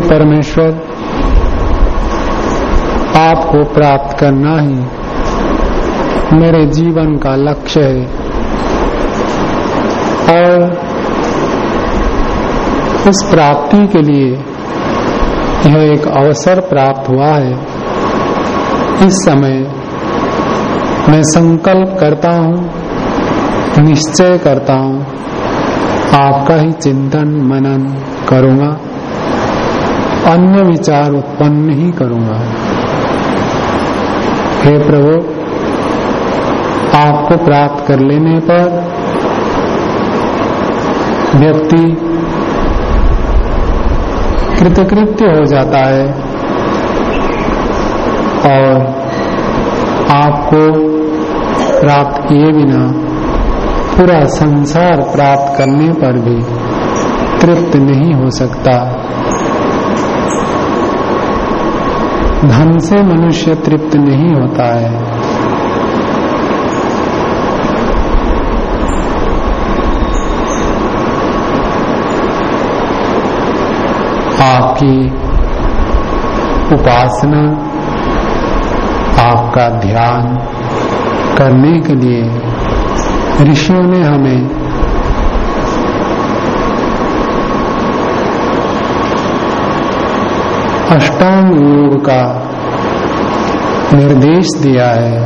परमेश्वर, आपको प्राप्त करना ही मेरे जीवन का लक्ष्य है। और इस प्राप्ति के लिए यह एक अवसर प्राप्त हुआ है। इस समय मैं संकल्प करता हूँ, निश्चय करता हूँ, आपका ही चिंतन मनन करूँगा। अन्य विचार उत्पन्न ही करूँगा। हे प्रभु, आपको प्राप्त कर लेने पर व्यक्ति कृतकृत्य हो जाता है और आपको प्राप्त किए बिना पूरा संसार प्राप्त करने पर भी तृप्त नहीं हो सकता। धन से मनुष्य तृप्त नहीं होता है। आपकी उपासना, आपका ध्यान करने के लिए ऋषियों ने हमें अष्टांग योग का निर्देश दिया है।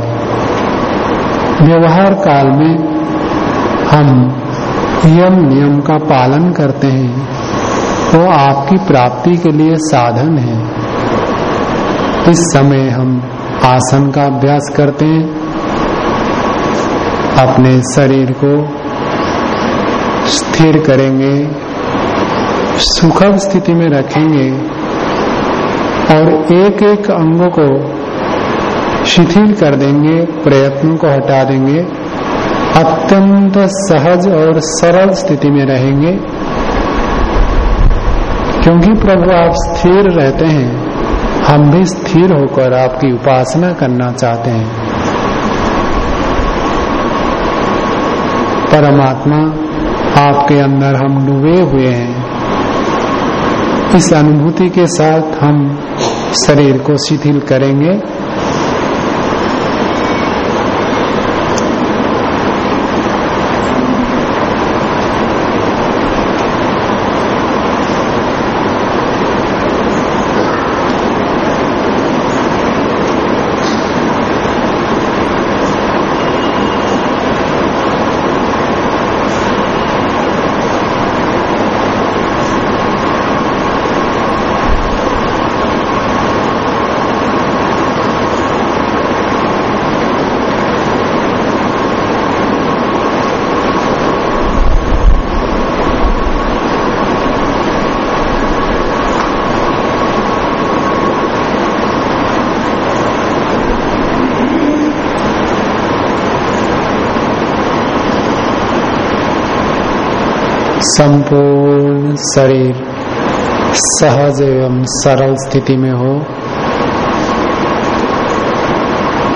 व्यवहार काल में हम यम नियम का पालन करते हैं। वो आपकी प्राप्ति के लिए साधन है। इस समय हम आसन का अभ्यास करते हैं। अपने शरीर को स्थिर करेंगे, सुखद स्थिति में रखेंगे। एक एक अंग को शिथिल कर देंगे, प्रयत्न को हटा देंगे, अत्यंत सहज और सरल स्थिति में रहेंगे। क्योंकि प्रभु आप स्थिर रहते हैं, हम भी स्थिर होकर आपकी उपासना करना चाहते हैं। परमात्मा आपके अंदर हम डूबे हुए हैं। इस अनुभूति के साथ हम शरीर को शिथिल करेंगे। संपूर्ण शरीर सहज एवं सरल स्थिति में हो।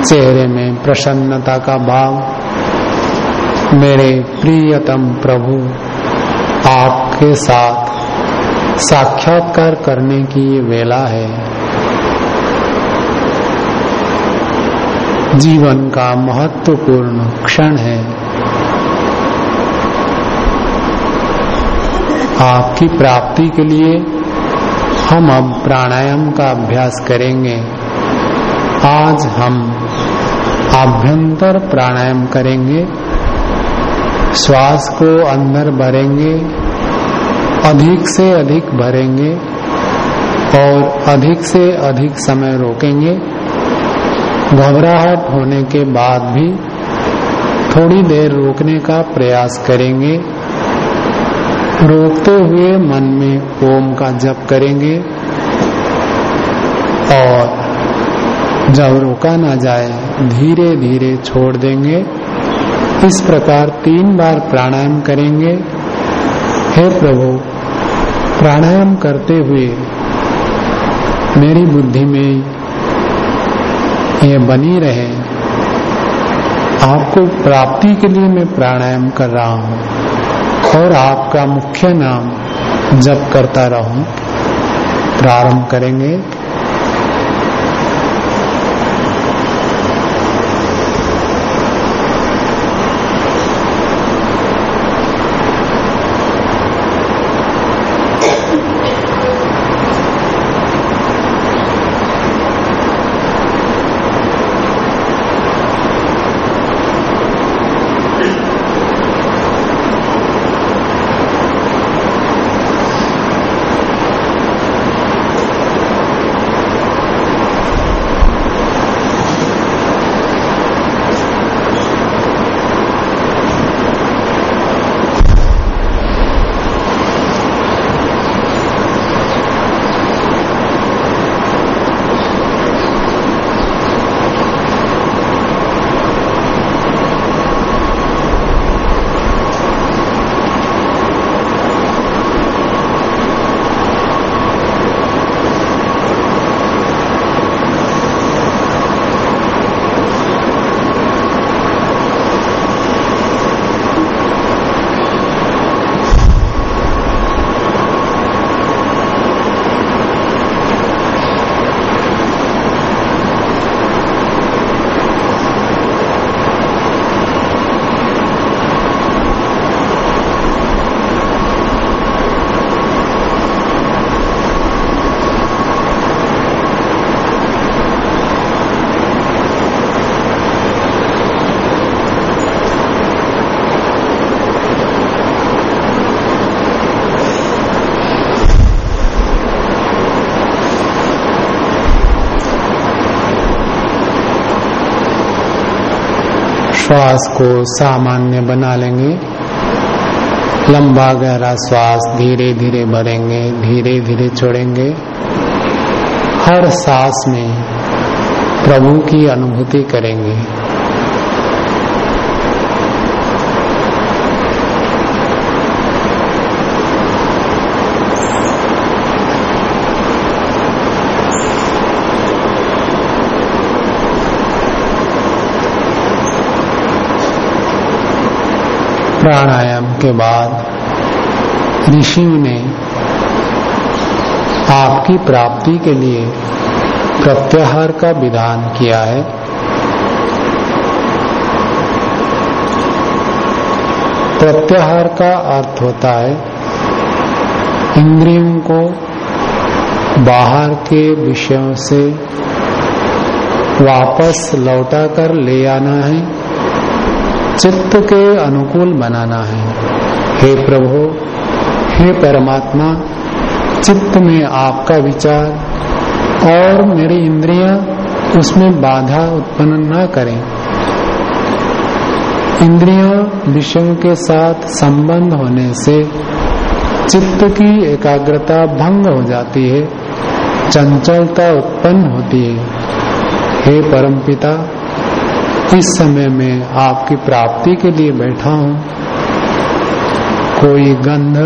चेहरे में प्रसन्नता का भाव, मेरे प्रियतम प्रभु, आपके साथ साक्षात्कार करने की ये वेला है। जीवन का महत्वपूर्ण क्षण है। आपकी प्राप्ति के लिए हम अब प्राणायाम का अभ्यास करेंगे। आज हम आभ्यंतर प्राणायाम करेंगे। श्वास को अंदर भरेंगे, अधिक से अधिक भरेंगे और अधिक से अधिक समय रोकेंगे। घबराहट होने के बाद भी थोड़ी देर रोकने का प्रयास करेंगे। रोकते हुए मन में ओम का जप करेंगे और जब रोका ना जाए धीरे धीरे छोड़ देंगे। इस प्रकार तीन बार प्राणायाम करेंगे। हे प्रभु, प्राणायाम करते हुए मेरी बुद्धि में ये बनी रहे। आपको प्राप्ति के लिए मैं प्राणायाम कर रहा हूँ। और आपका मुख्य नाम जप करता रहूँ प्रारंभ करेंगे। श्वास को सामान्य बना लेंगे। लंबा गहरा श्वास धीरे धीरे भरेंगे धीरे धीरे छोड़ेंगे। हर सांस में प्रभु की अनुभूति करेंगे। प्राणायाम के बाद ऋषि ने आपकी प्राप्ति के लिए प्रत्याहार का विधान किया है। प्रत्याहार का अर्थ होता है, इंद्रियों को बाहर के विषयों से वापस लौटाकर ले आना है। चित्त के अनुकूल बनाना है। हे प्रभु, हे परमात्मा, चित्त में आपका विचार और मेरी इंद्रियाँ उसमें बाधा उत्पन्न न करें। इंद्रियाँ विषयों के साथ संबंध होने से चित्त की एकाग्रता भंग हो जाती है, चंचलता उत्पन्न होती है। हे परमपिता इस समय में आपकी प्राप्ति के लिए बैठा हूँ। कोई गंध,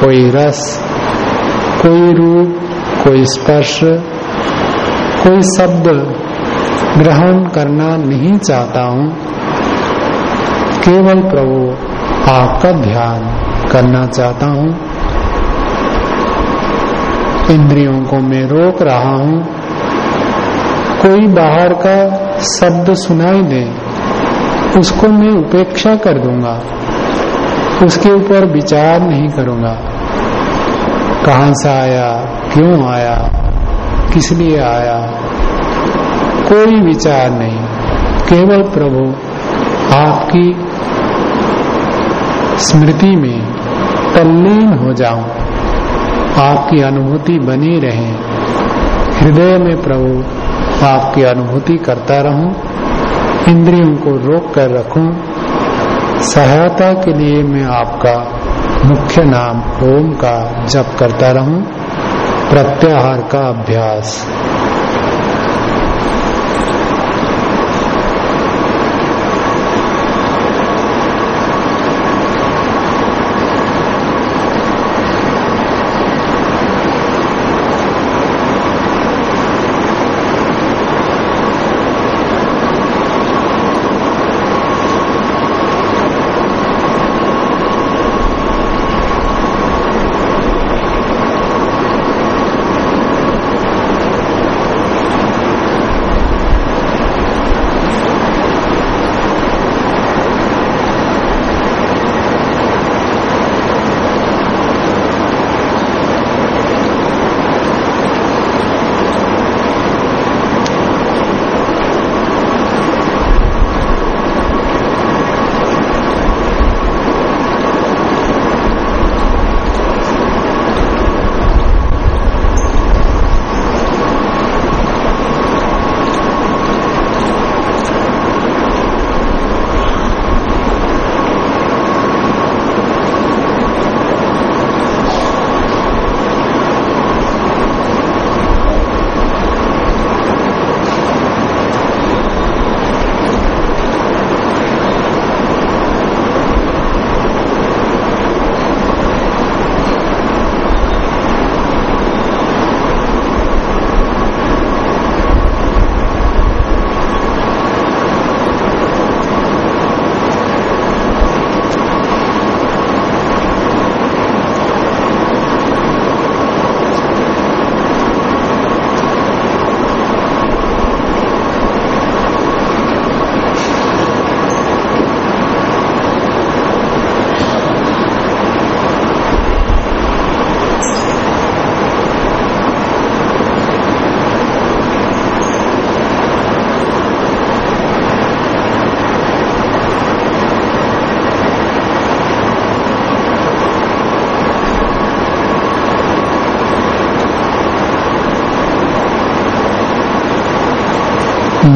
कोई रस, कोई रूप, कोई स्पर्श, कोई शब्द ग्रहण करना नहीं चाहता हूँ। केवल प्रभु आपका ध्यान करना चाहता हूँ। इंद्रियों को मैं रोक रहा हूँ। कोई बाहर का शब्द सुनाई दे, उसको मैं उपेक्षा कर दूँगा। उसके ऊपर विचार नहीं करूँगा। कहाँ से आया, क्यों आया, किस लिए आया? कोई विचार नहीं। केवल प्रभु आपकी स्मृति में तल्लीन हो जाऊँ। आपकी अनुभूति बनी रहे। हृदय में प्रभु आपकी अनुभूति करता रहूँ, इंद्रियों को रोक कर रखू, सहायता के लिए मैं आपका मुख्य नाम ओम का जप करता रहूँ, प्रत्याहार का अभ्यास।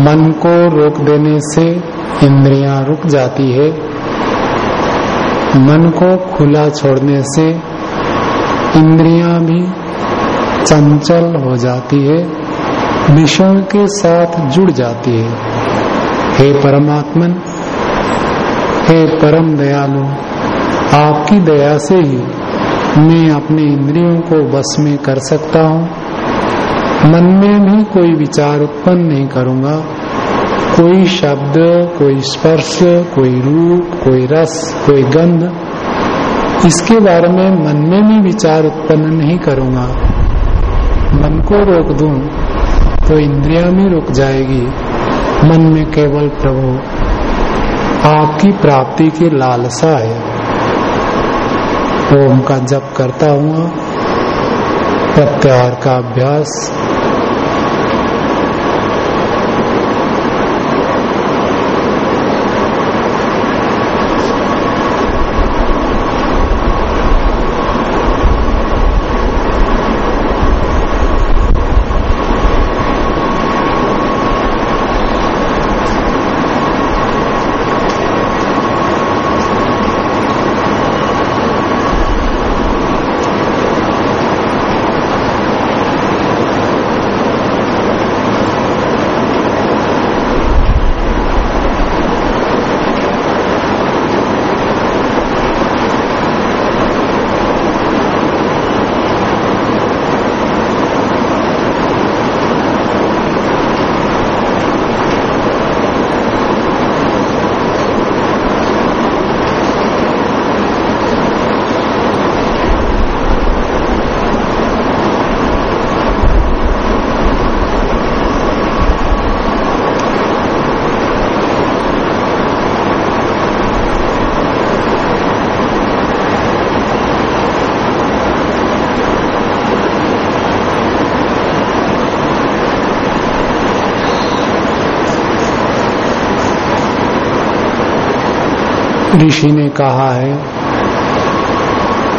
मन को रोक देने से इंद्रियाँ रुक जाती है। मन को खुला छोड़ने से इंद्रियाँ भी चंचल हो जाती है विषयों के साथ जुड़ जाती है। हे परमात्मन, हे परम दयालु, आपकी दया से ही मैं अपने इंद्रियों को बस में कर सकता हूँ। मन में भी कोई विचार उत्पन्न नहीं करूँगा। कोई शब्द, कोई स्पर्श, कोई रूप, कोई रस, कोई गंध, इसके बारे में मन में भी विचार उत्पन्न नहीं करूँगा। मन को रोक दूँ तो इंद्रिया में रुक जाएगी। मन में केवल प्रभु आपकी प्राप्ति की लालसा है। ओम का जप करता हुआ प्रत्याहार का अभ्यास। ऋषि ने कहा है,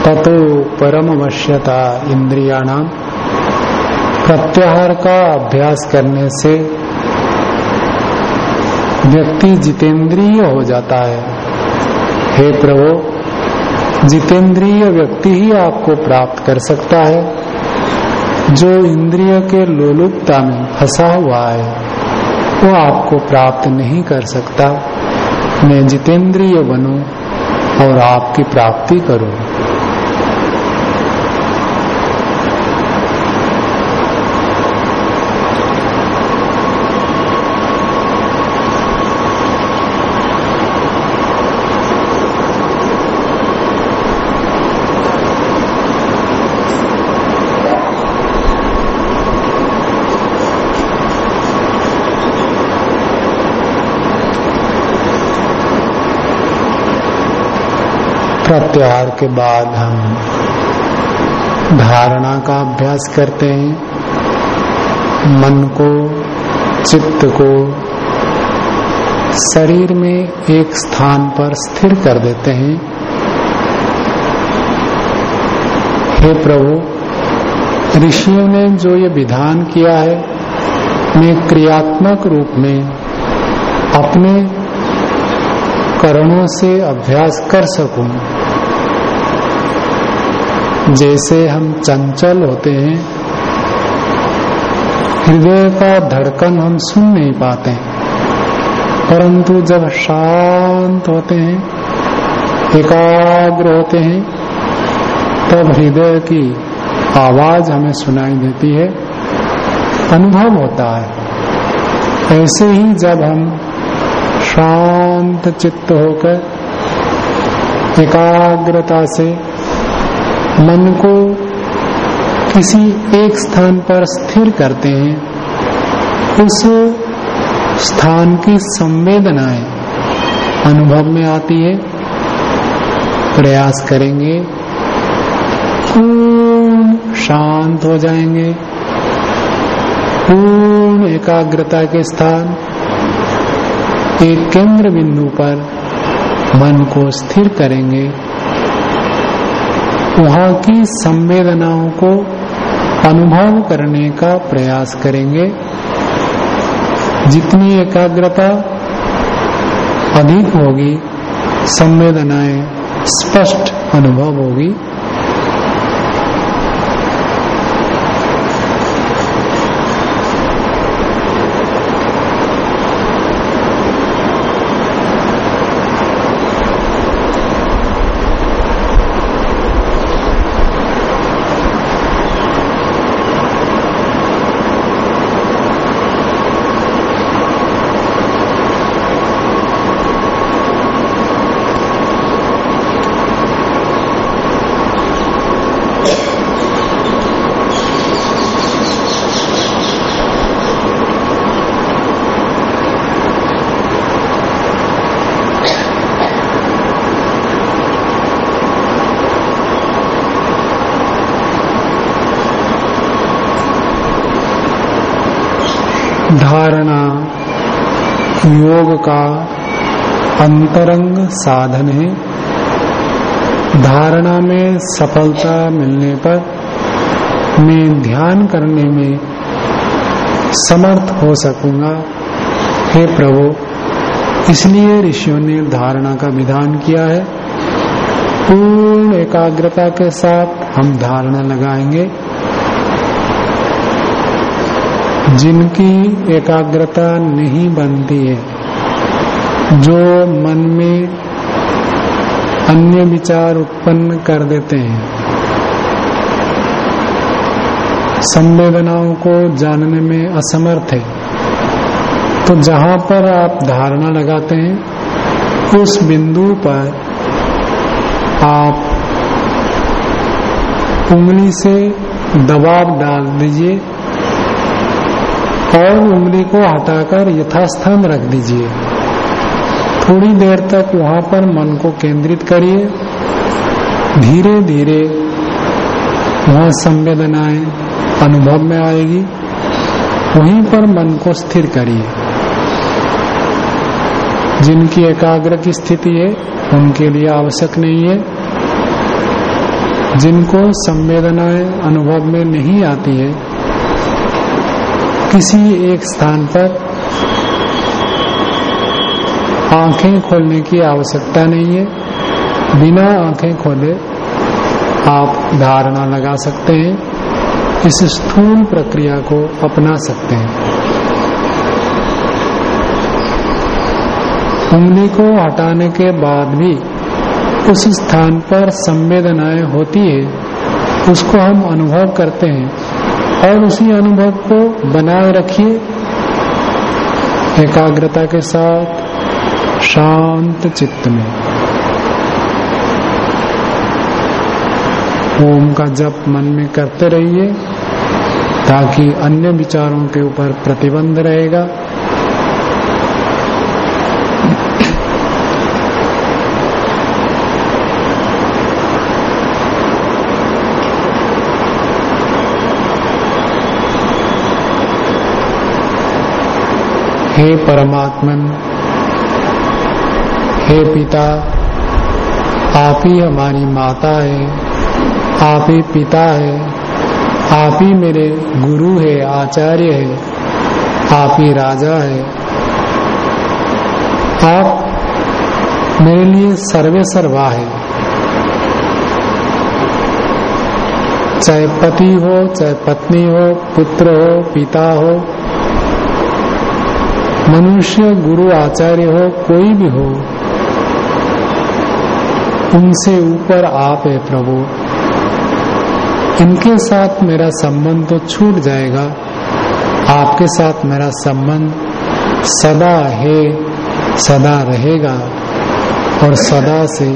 ततो परम अवश्यता इंद्रियाणाम प्रत्याहार का अभ्यास करने से व्यक्ति जितेंद्रिय हो जाता है। हे प्रभु, जितेंद्रिय व्यक्ति ही आपको प्राप्त कर सकता है, जो इंद्रिय के लोलुपता में फंसा हुआ है, वो आपको प्राप्त नहीं कर सकता। मैं जितेंद्रिय बनू और आपकी प्राप्ति करूँ। प्रत्याहार के बाद हम धारणा का अभ्यास करते हैं। मन को, चित्त को शरीर में एक स्थान पर स्थिर कर देते हैं। हे प्रभु, ऋषियों ने जो ये विधान किया है मैं क्रियात्मक रूप में अपने करणों से अभ्यास कर सकूँ। जैसे हम चंचल होते हैं, हृदय का धड़कन हम सुन नहीं पाते परंतु जब शांत होते हैं, एकाग्र होते हैं, तब हृदय की आवाज़ हमें सुनाई देती है। अनुभव होता है। ऐसे ही जब हम शांत चित्त होकर एकाग्रता से मन को किसी एक स्थान पर स्थिर करते हैं, उस स्थान की संवेदनाएँ अनुभव में आती है, प्रयास करेंगे, पूर्ण शांत हो जाएँगे, पूर्ण एकाग्रता के स्थान, एक केंद्र बिंदु पर मन को स्थिर करेंगे। वहाँ की संवेदनाओं को अनुभव करने का प्रयास करेंगे। जितनी एकाग्रता अधिक होगी, संवेदनाएँ स्पष्ट अनुभव होगी धारणा योग का अंतरंग साधन। है धारणा में सफलता मिलने पर मैं ध्यान करने में समर्थ हो सकूँगा। हे प्रभु, इसलिए ऋषियों ने धारणा का विधान किया है। पूर्ण एकाग्रता के साथ हम धारणा लगाएँगे। जिनकी एकाग्रता नहीं बनती है जो मन में अन्य विचार उत्पन्न कर देते हैं। संवेदनाओं को जानने में असमर्थ है। तो जहाँ पर आप धारणा लगाते हैं, उस बिंदु पर आप उंगली से दबाव डाल दीजिए और उंगली को हटाकर यथास्थान रख दीजिए। थोड़ी देर तक वहाँ पर मन को केंद्रित करिए। धीरे धीरे वहाँ संवेदनाएँ अनुभव में आएगी। वहीं पर मन को स्थिर करिए। जिनकी एकाग्र की स्थिति है, उनके लिए आवश्यक नहीं है। जिनको संवेदनाएँ अनुभव में नहीं आती है, किसी एक स्थान पर आँखें खोलने की आवश्यकता नहीं है। बिना आँखें खोले आप धारणा लगा सकते हैं, इस स्थूल प्रक्रिया को अपना सकते हैं। उंगली को हटाने के बाद भी उस स्थान पर संवेदनाएँ होती है, उसको हम अनुभव करते हैं और उसी अनुभव को बनाए रखिए। एकाग्रता के साथ शांत चित्त में। ओम का जप मन में करते रहिए, ताकि अन्य विचारों के ऊपर प्रतिबंध रहेगा। हे परमात्मन हे पिता, आप ही हमारी माता है, आप ही पिता है, आप ही मेरे गुरु है, आचार्य है, आप ही राजा है। आप मेरे लिए सर्वे सर्वा है। चाहे पति हो, चाहे पत्नी हो, पुत्र हो, पिता हो, मनुष्य, गुरु, आचार्य हो, कोई भी हो उनसे ऊपर आप है प्रभु। इनके साथ मेरा संबंध तो छूट जाएगा। आपके साथ मेरा संबंध सदा है, सदा रहेगा और सदा से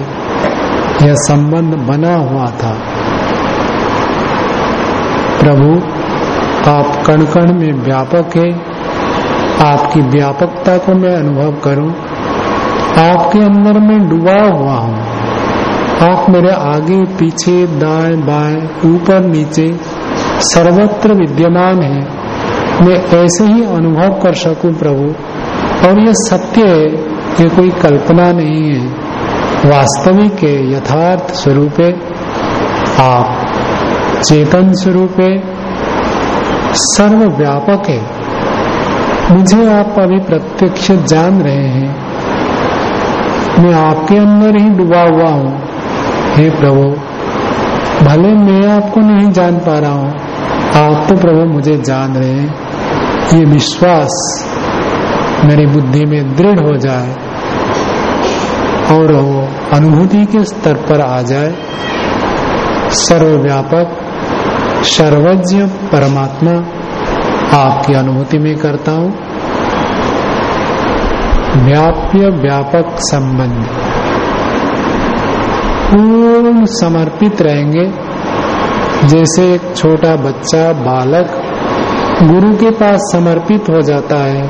यह संबंध बना हुआ था। प्रभु, आप कण कण में व्यापक है। आपकी व्यापकता को मैं अनुभव करूँ। आपके अंदर में डूबा हुआ हूँ। आप मेरे आगे, पीछे, दाएँ, बाएँ, ऊपर, नीचे, सर्वत्र विद्यमान है। मैं ऐसे ही अनुभव कर सकूँ प्रभु। और यह सत्य है ये कोई कल्पना नहीं है। वास्तविक है, यथार्थ स्वरूप आप चेतन स्वरूप है, सर्वव्यापक है। मुझे आप अभी प्रत्यक्ष जान रहे हैं। मैं आपके अंदर ही डूबा हुआ हूँ। हे प्रभु, भले मैं आपको नहीं जान पा रहा हूँ, आप तो प्रभु मुझे जान रहे हैं। ये विश्वास मेरी बुद्धि में दृढ़ हो जाए और वो अनुभूति के स्तर पर आ जाए। सर्वव्यापक, सर्वज्ञ परमात्मा आपकी अनुभूति में करता हूँ। व्याप्य व्यापक संबंध। पूर्ण समर्पित रहेंगे। जैसे एक छोटा बच्चा, बालक, गुरु के पास समर्पित हो जाता है।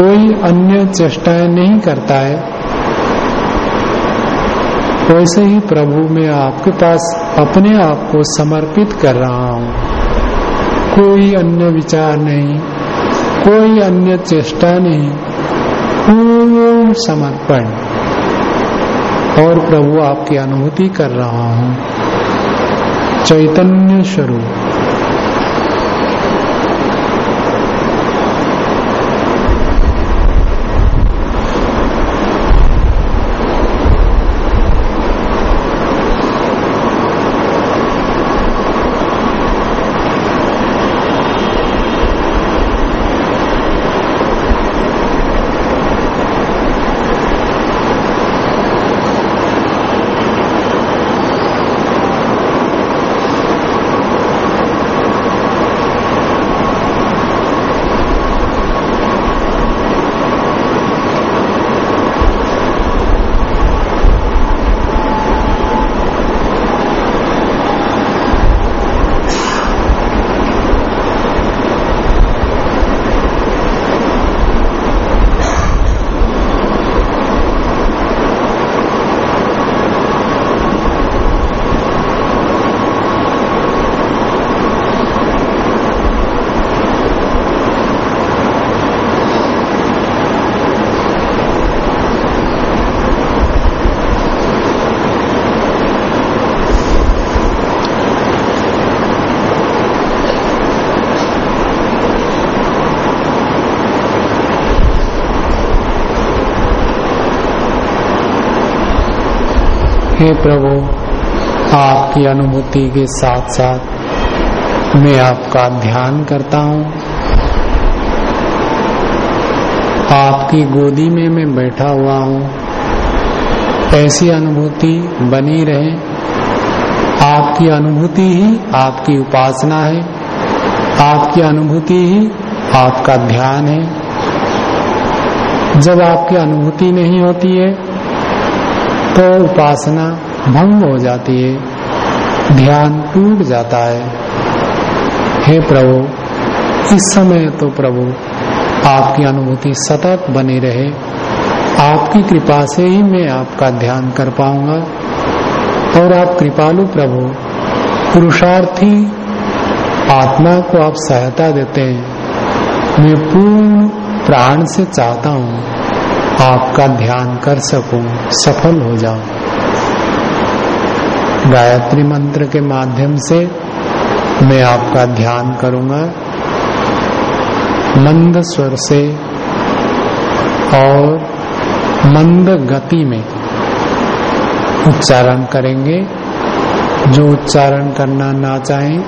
कोई अन्य चेष्टाएँ नहीं करता है। वैसे ही प्रभु मैं आपके पास अपने आप को समर्पित कर रहा हूँ। कोई अन्य विचार नहीं, कोई अन्य चेष्टा नहीं। पूर्ण समर्पण। और प्रभु आपकी अनुभूति कर रहा हूँ। चैतन्य स्वरूप। प्रभु, आपकी अनुभूति के साथ साथ मैं आपका ध्यान करता हूँ। आपकी गोदी में मैं बैठा हुआ हूँ। ऐसी अनुभूति बनी रहे। आपकी अनुभूति ही आपकी उपासना है। आपकी अनुभूति ही आपका ध्यान है। जब आपकी अनुभूति नहीं होती है तो उपासना भंग हो जाती है, ध्यान टूट जाता है। हे प्रभु, इस समय तो प्रभु, आपकी अनुभूति सतत बनी रहे। आपकी कृपा से ही मैं आपका ध्यान कर पाऊँगा। और आप कृपालु प्रभु, पुरुषार्थी, आत्मा को आप सहायता देते हैं। मैं पूर्ण प्राण से चाहता हूँ, आपका ध्यान कर सकूँ, सफल हो जाऊँ। गायत्री मंत्र के माध्यम से मैं आपका ध्यान करूँगा। मंद स्वर से और मंद गति में उच्चारण करेंगे। जो उच्चारण करना ना चाहें,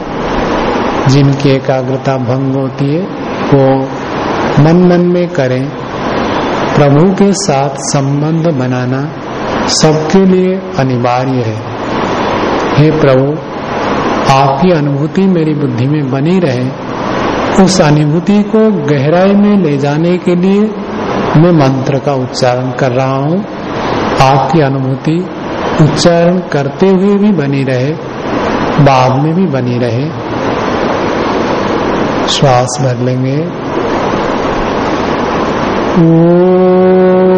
जिनकी एकाग्रता भंग होती है, वो मन मन में करें। प्रभु के साथ संबंध बनाना सबके लिए अनिवार्य है। हे प्रभु, आपकी अनुभूति मेरी बुद्धि में बनी रहे। उस अनुभूति को गहराई में ले जाने के लिए मैं मंत्र का उच्चारण कर रहा हूँ। आपकी अनुभूति उच्चारण करते हुए भी बनी रहे, बाद में भी बनी रहे। श्वास भर लेंगे। तत्सवितुर्वरेण्यम्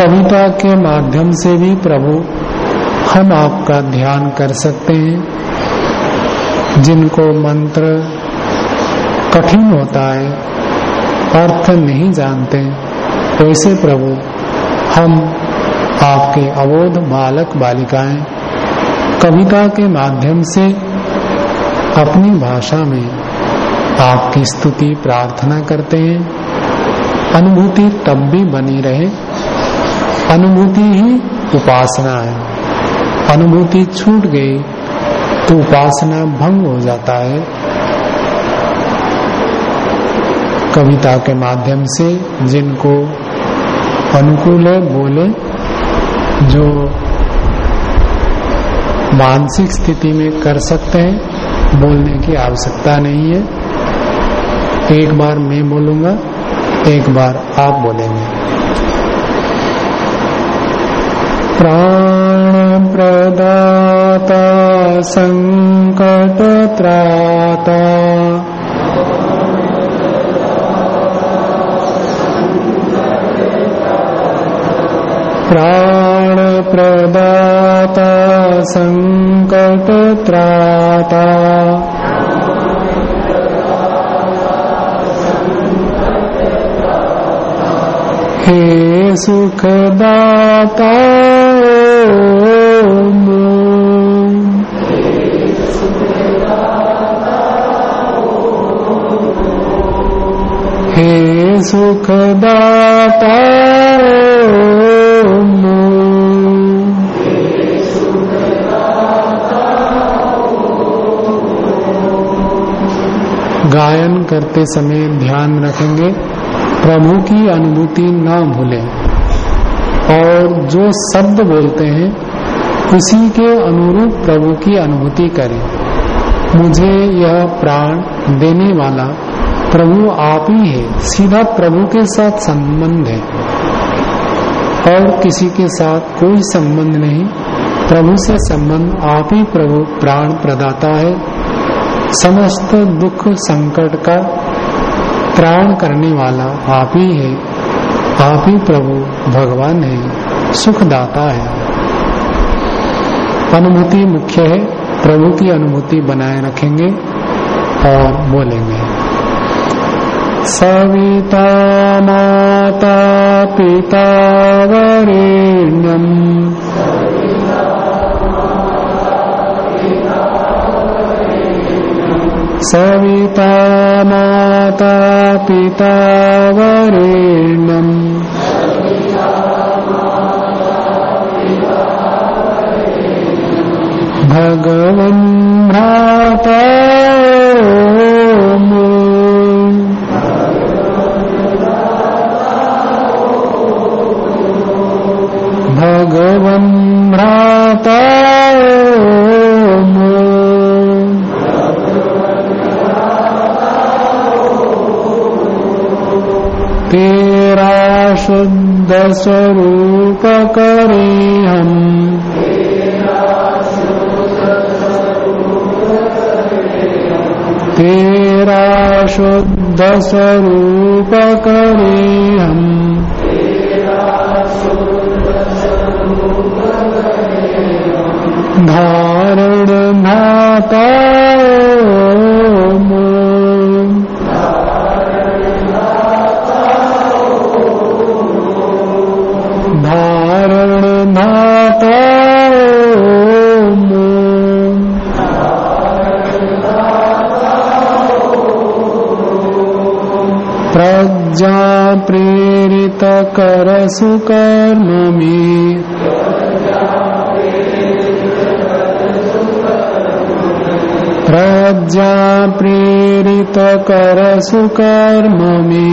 कविता के माध्यम से भी प्रभु, हम आपका ध्यान कर सकते हैं। जिनको मंत्र कठिन होता है, अर्थ नहीं जानते, वैसे प्रभु, हम आपके अवोध बालक बालिकाएँ, कविता के माध्यम से अपनी भाषा में आपकी स्तुति प्रार्थना करते हैं। अनुभूति तब भी बनी रहे अनुभूति ही उपासना है। अनुभूति छूट गई तो उपासना भंग हो जाता है। कविता के माध्यम से जिनको अनुकूल है बोले जो मानसिक स्थिति में कर सकते हैं, बोलने की आवश्यकता नहीं है। एक बार मैं बोलूँगा, एक बार आप बोलेंगे। प्राण प्रदाता संकट त्राता प्राण प्रदाता संकट त्राता हे सुखदाता। हे सुखदाता गायन करते समय ध्यान रखेंगे। प्रभु की अनुभूति ना भूलें। और जो शब्द बोलते हैं उसी के अनुरूप प्रभु की अनुभूति करें। मुझे यह प्राण देने वाला प्रभु आप ही है। सीधा प्रभु के साथ संबंध है। और किसी के साथ कोई संबंध नहीं। प्रभु से संबंध आप ही प्रभु प्राण प्रदाता है। समस्त दुख संकट का त्राण करने वाला आप ही है। आप ही प्रभु भगवान है। सुखदाता है। अनुभूति मुख्य है प्रभु की अनुभूति बनाए रखेंगे और बोलेंगे। सविता माता पिता वरेण्यम। सविता माता पिता वरेण्यम। भगवन् भ्राता। शुद्ध सुकर्म प्रज्ञा प्रेरित कर सुकर्मी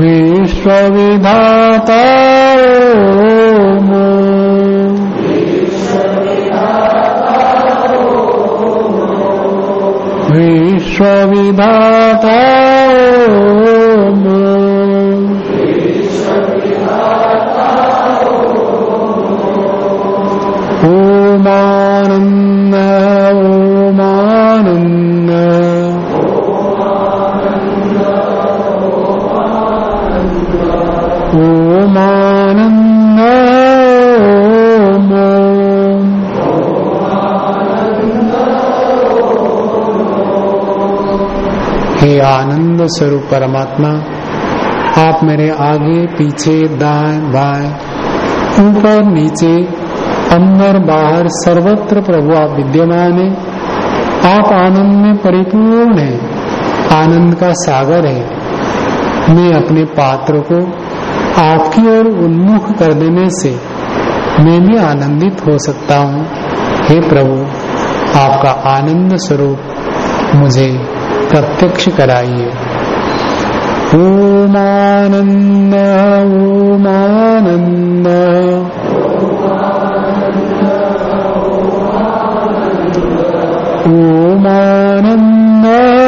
विश्वविधाता विश्वविधाता स्वरूप परमात्मा, आप मेरे आगे, पीछे, दाएँ, बाएँ, ऊपर, नीचे, अंदर, बाहर, सर्वत्र प्रभु आप विद्यमान है। आप आनंद में परिपूर्ण है। आनंद का सागर है। मैं अपने पात्र को आपकी ओर उन्मुख कर देने से मैं भी आनंदित हो सकता हूँ। हे प्रभु, आपका आनंद स्वरूप मुझे प्रत्यक्ष कराइए। ओम आनंद ओम आनंद ओम आनंद ओम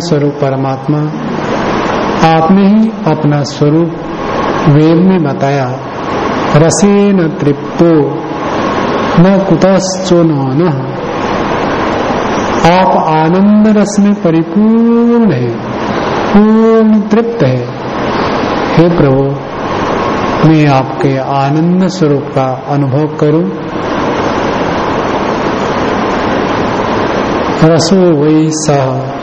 स्वरूप परमात्मा, आपने ही अपना स्वरूप वेद में बताया। रसे न तृप्तो, न कुतश्चो न आप आनंद रस में परिपूर्ण है, पूर्ण तृप्त है। हे प्रभु, मैं आपके आनंद स्वरूप का अनुभव करूँ। रसो वही सह।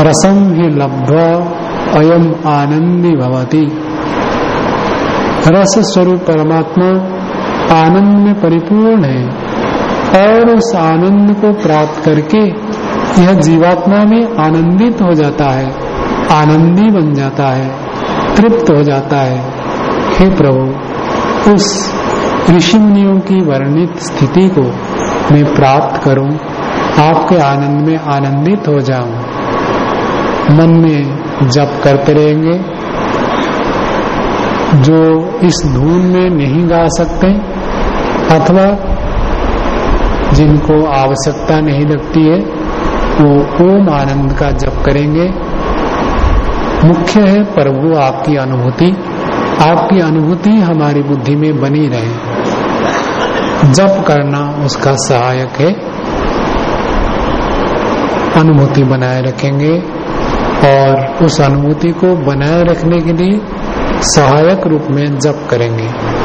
रसम ही लब्ध्वा, अयम आनंदी भवती। रस स्वरूप परमात्मा आनंद में परिपूर्ण है, और उस आनंद को प्राप्त करके यह जीवात्मा में आनंदित हो जाता है आनंदी बन जाता है, तृप्त हो जाता है। हे प्रभु, उस ऋषि मुनियों की वर्णित स्थिति को मैं प्राप्त करूँ, आपके आनंद में आनंदित हो जाऊँ। मन में जप करते रहेंगे। जो इस धुन में नहीं गा सकते, अथवा जिनको आवश्यकता नहीं लगती है, वो ओम आनंद का जप करेंगे। मुख्य है प्रभु आपकी अनुभूति। आपकी अनुभूति हमारी बुद्धि में बनी रहे। जप करना उसका सहायक है। अनुभूति बनाए रखेंगे। और उस अनुभूति को बनाए रखने के लिए सहायक रूप में जप करेंगे।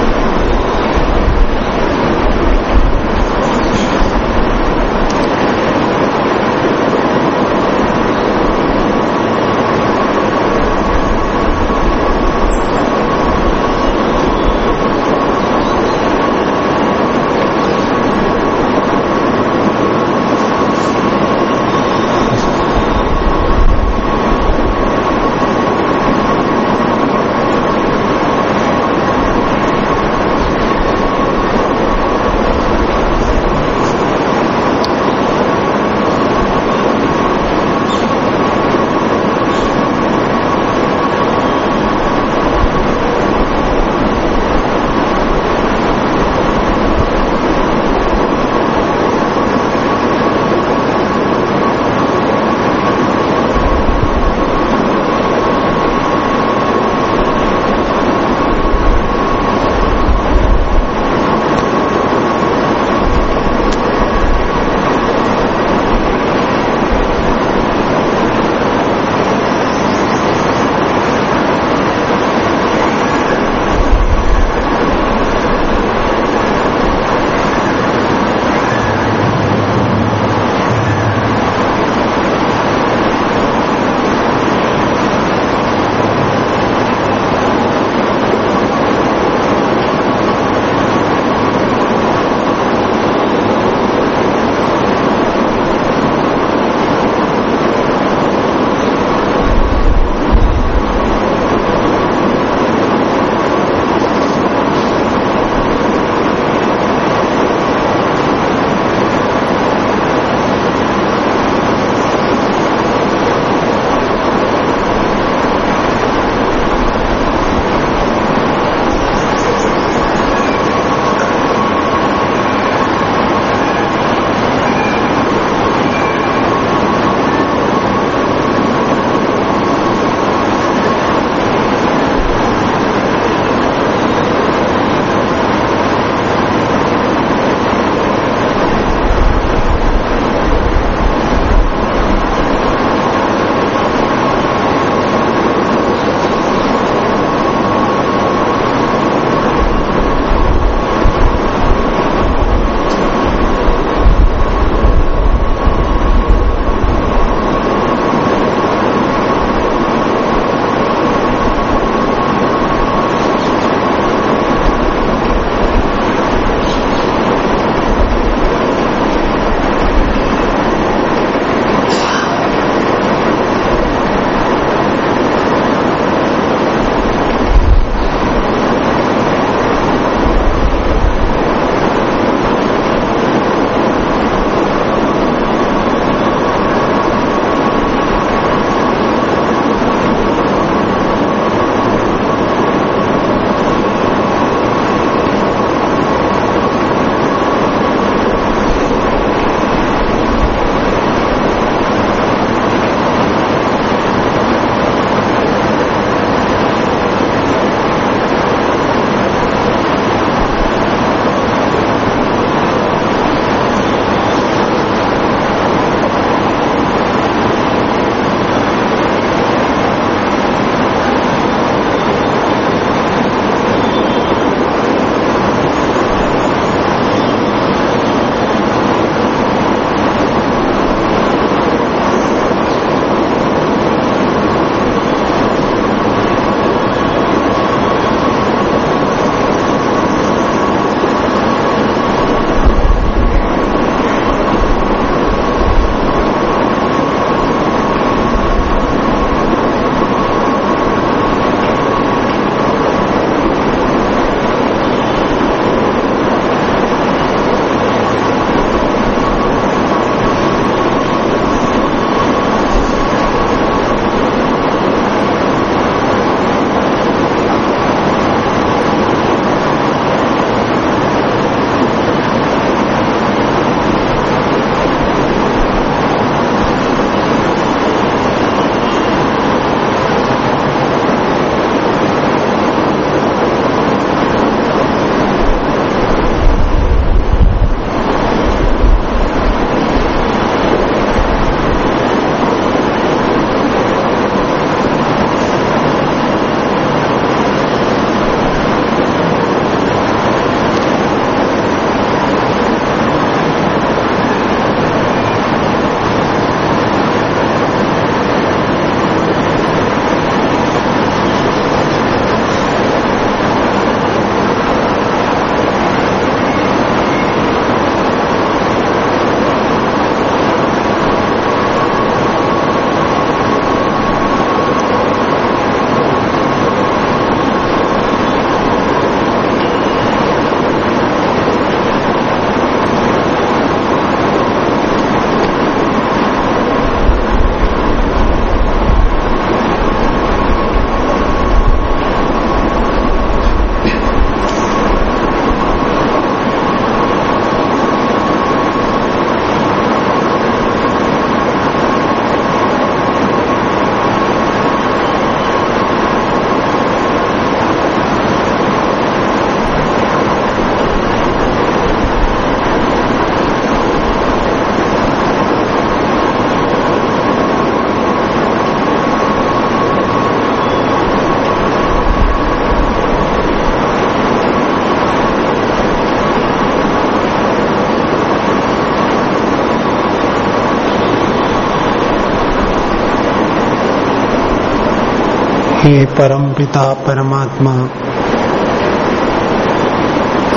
परम पिता, परमात्मा,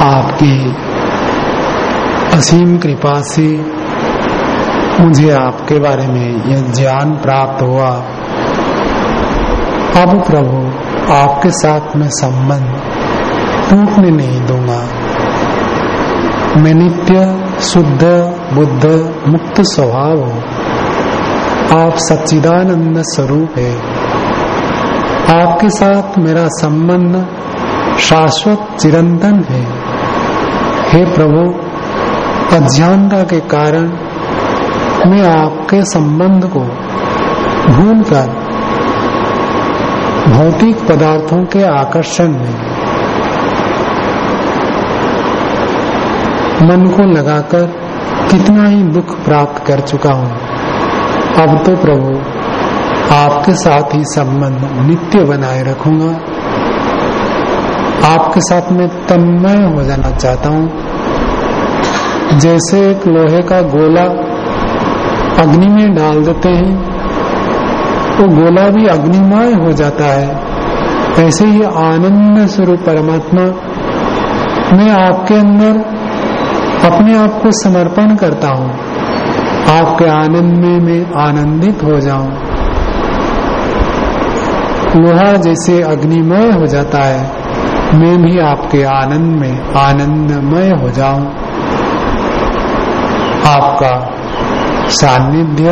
आपकी असीम कृपा से मुझे आपके बारे में यह ज्ञान प्राप्त हुआ। अब प्रभु, आपके साथ में संबंध टूटने नहीं दूँगा। मैं नित्य, शुद्ध, बुद्ध, मुक्त स्वभाव हूँ। आप सच्चिदानंद स्वरूप है। आपके साथ मेरा संबंध शाश्वत चिरंतन है। हे प्रभु, अज्ञानता के कारण मैं आपके संबंध को भूलकर भौतिक पदार्थों के आकर्षण में मन को लगाकर कितना ही दुख प्राप्त कर चुका हूँ। अब तो प्रभु आपके साथ ही संबंध नित्य बनाए रखूँगा। आपके साथ में तन्मय हो जाना चाहता हूँ। जैसे एक लोहे का गोला अग्नि में डाल देते हैं तो गोला भी अग्निमय हो जाता है। ऐसे ही आनंद स्वरूप परमात्मा मैं आपके अंदर अपने आप को समर्पण करता हूँ। आपके आनंद में मैं आनंदित हो जाऊँ। लोहा जैसे अग्निमय हो जाता है। मैं भी आपके आनंद में आनंदमय हो जाऊँ। आपका सानिध्य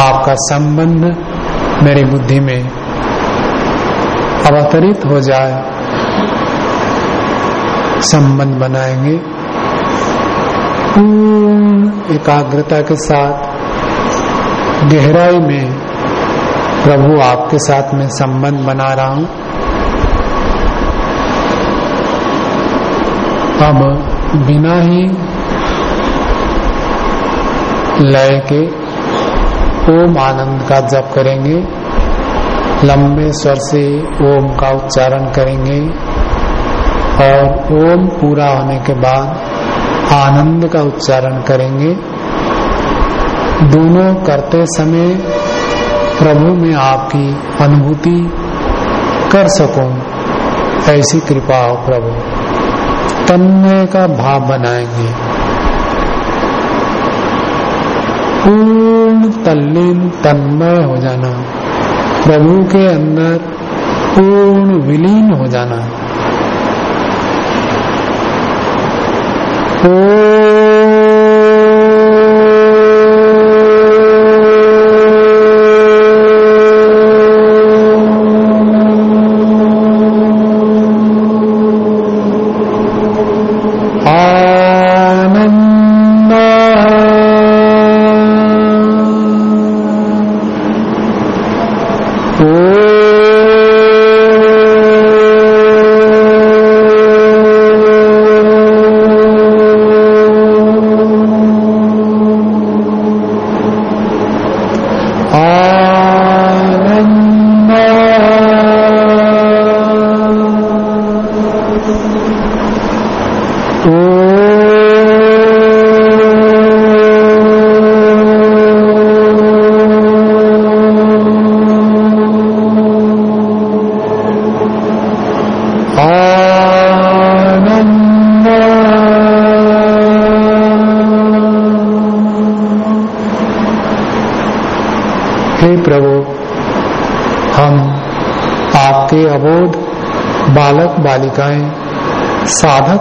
आपका संबंध मेरी बुद्धि में अवतरित हो जाए। संबंध बनाएँगे। पूर्ण एकाग्रता के साथ गहराई में प्रभु आपके साथ में संबंध बना रहा हूँ। अब बिना ही लय के ओम आनंद का जप करेंगे, लंबे स्वर से ओम का उच्चारण करेंगे और ओम पूरा होने के बाद आनंद का उच्चारण करेंगे। दोनों करते समय प्रभु में आपकी अनुभूति कर सकूँ। ऐसी कृपा हो प्रभु। तन्मय का भाव बनाएँगे। पूर्ण तल्लीन तन्मय हो जाना। प्रभु के अंदर पूर्ण विलीन हो जाना। हे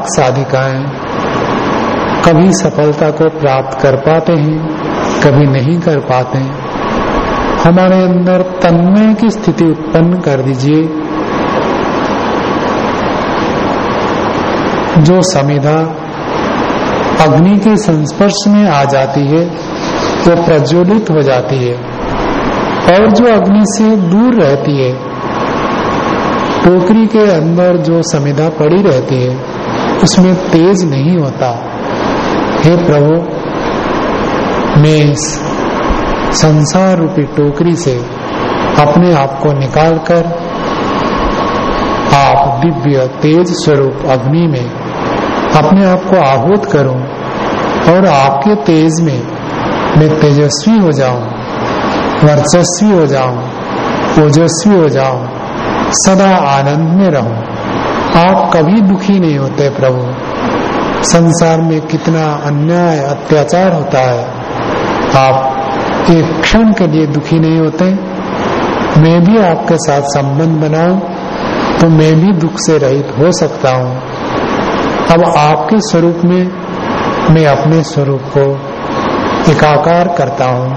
साधक साधिकाएँ। कभी सफलता को प्राप्त कर पाते हैं, कभी नहीं कर पाते हमारे अंदर तन्मय की स्थिति उत्पन्न कर दीजिए। जो समिधा अग्नि के संस्पर्श में आ जाती है, वो तो प्रज्वलित हो जाती है। और जो अग्नि से दूर रहती है, टोकरी के अंदर जो समिधा पड़ी रहती है उसमें तेज नहीं होता। हे प्रभु, मैं इस संसार रूपी टोकरी से अपने आप को निकालकर आप दिव्य, तेज स्वरूप अग्नि में अपने आप को आहूत करूँ और आपके तेज में मैं तेजस्वी हो जाऊँ, वर्चस्वी हो जाऊँ, ओजस्वी हो जाऊँ, सदा आनंद में रहो। आप कभी दुखी नहीं होते प्रभु। संसार में कितना अन्याय, अत्याचार होता है। आप एक क्षण के लिए दुखी नहीं होते। मैं भी आपके साथ संबंध बनाऊँ तो मैं भी दुख से रहित हो सकता हूँ। अब आपके स्वरूप में, मैं अपने स्वरूप को एकाकार करता हूँ,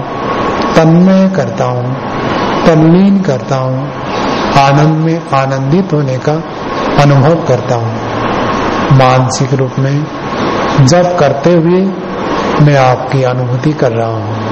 तन्मय करता हूँ तल्लीन करता हूँ, आनंद में आनंदित होने का अनुभव करता हूँ। मानसिक रूप में जब करते हुए मैं आपकी अनुभूति कर रहा हूँ।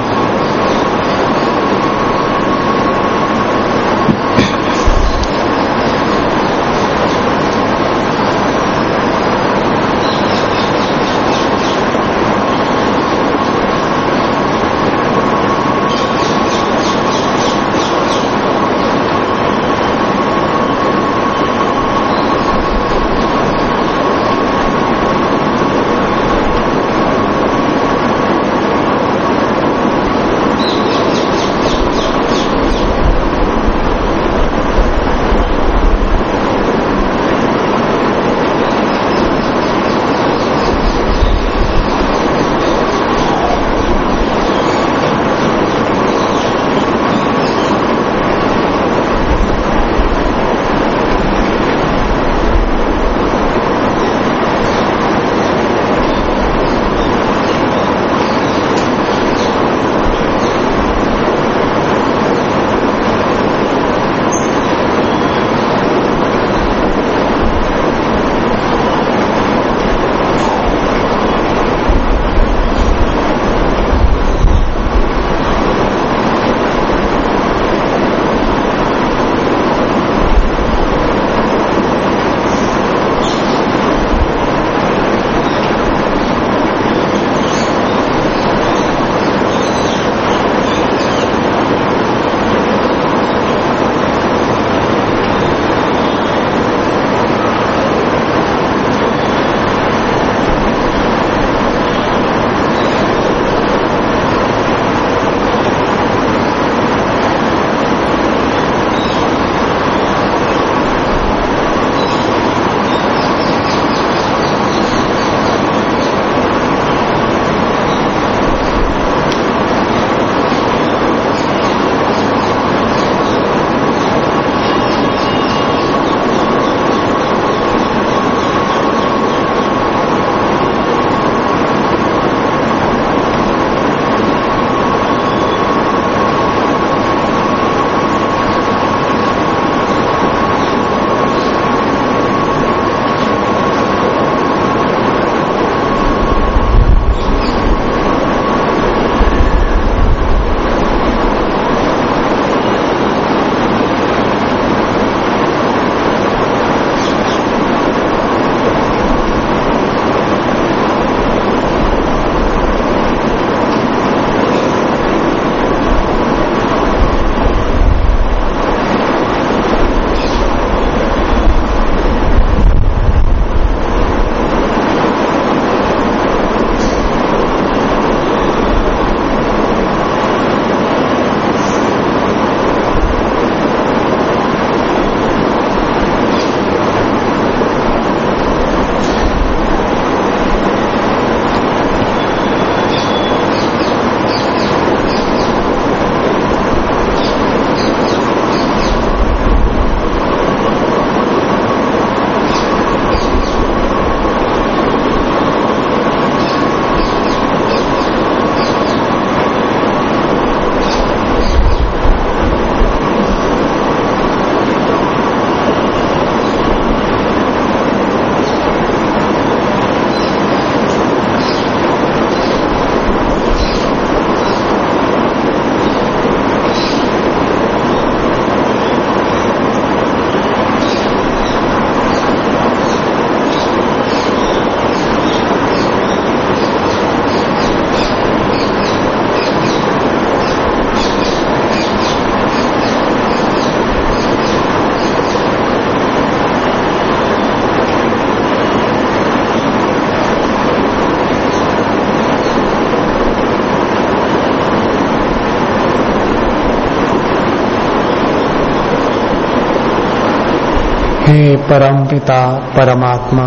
हे परम पिता, परमात्मा,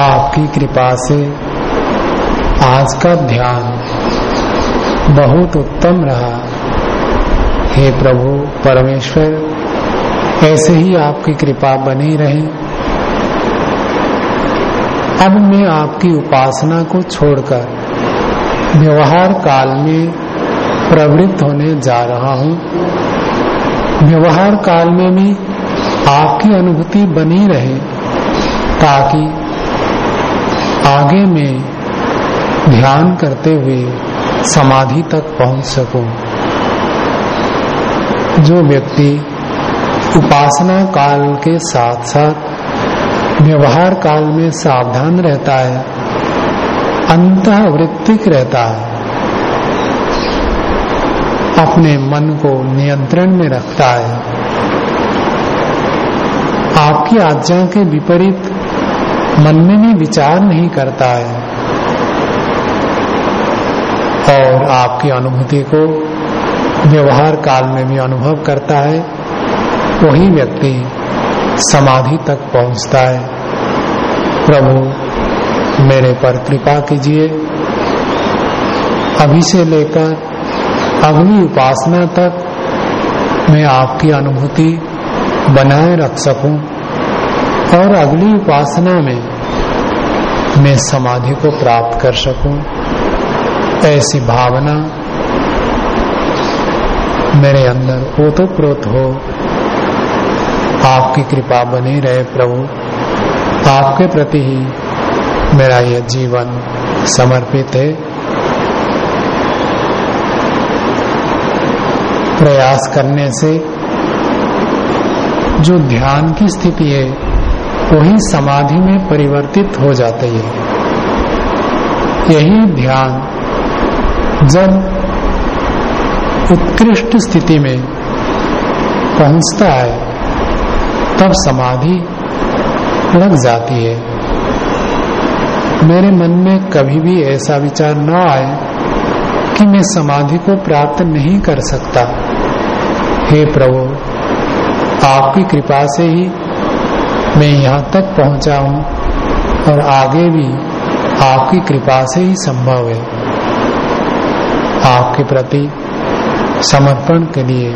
आपकी कृपा से आज का ध्यान बहुत उत्तम रहा। हे प्रभु, परमेश्वर, ऐसे ही आपकी कृपा बनी रहे। अब मैं आपकी उपासना को छोड़कर व्यवहार काल में प्रवृत्त होने जा रहा हूँ। व्यवहार काल में भी आपकी अनुभूति बनी रहे, ताकि आगे में ध्यान करते हुए समाधि तक पहुँच सको। जो व्यक्ति उपासना काल के साथ साथ व्यवहार काल में सावधान रहता है अंत वृत्तिक रहता है, अपने मन को नियंत्रण में रखता है आपकी आज्ञा के विपरीत मन में भी विचार नहीं करता है। और आपकी अनुभूति को व्यवहार काल में भी अनुभव करता है, वही व्यक्ति समाधि तक पहुँचता है। प्रभु, मेरे पर कृपा कीजिए। अभी से लेकर अगली उपासना तक मैं आपकी अनुभूति बनाए रख सकूँ। और अगली उपासना में मैं समाधि को प्राप्त कर सकूँ। ऐसी भावना मेरे अंदर ओतप्रोत हो। आपकी कृपा बनी रहे प्रभु। आपके प्रति ही मेरा यह जीवन समर्पित है। प्रयास करने से जो ध्यान की स्थिति है वही समाधि में परिवर्तित हो जाते है। यही ध्यान जब उत्कृष्ट स्थिति में पहुँचता है, तब समाधि लग जाती है। मेरे मन में कभी भी ऐसा विचार न आए कि मैं समाधि को प्राप्त नहीं कर सकता। हे प्रभु, आपकी कृपा से ही मैं यहाँ तक पहुँचा हूँ और आगे भी आपकी कृपा से ही संभव है। आपके प्रति समर्पण के लिए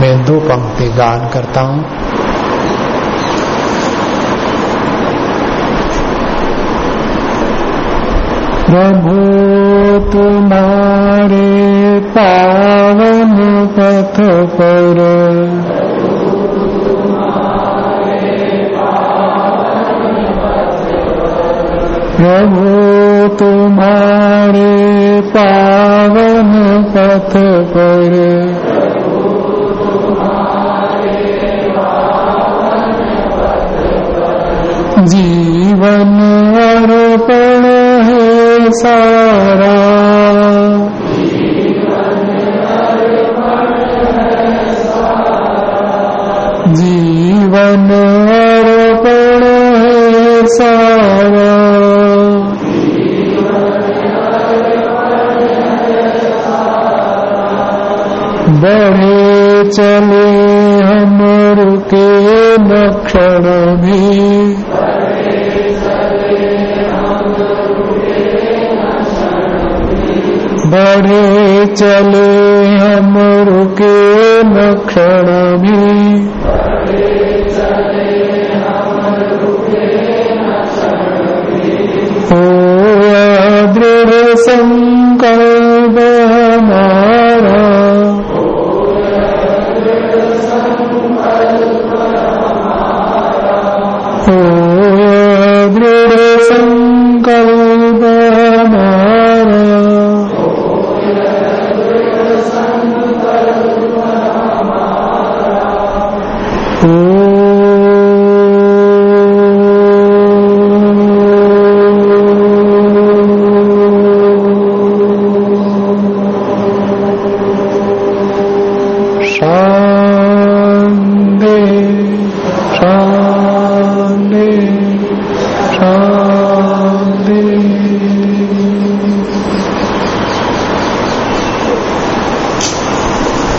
मैं दो पंक्ति गान करता हूँ। प्रभु, तुम्हारे पावन पथ पर प्रभु तुम्हारे पावन पथ पर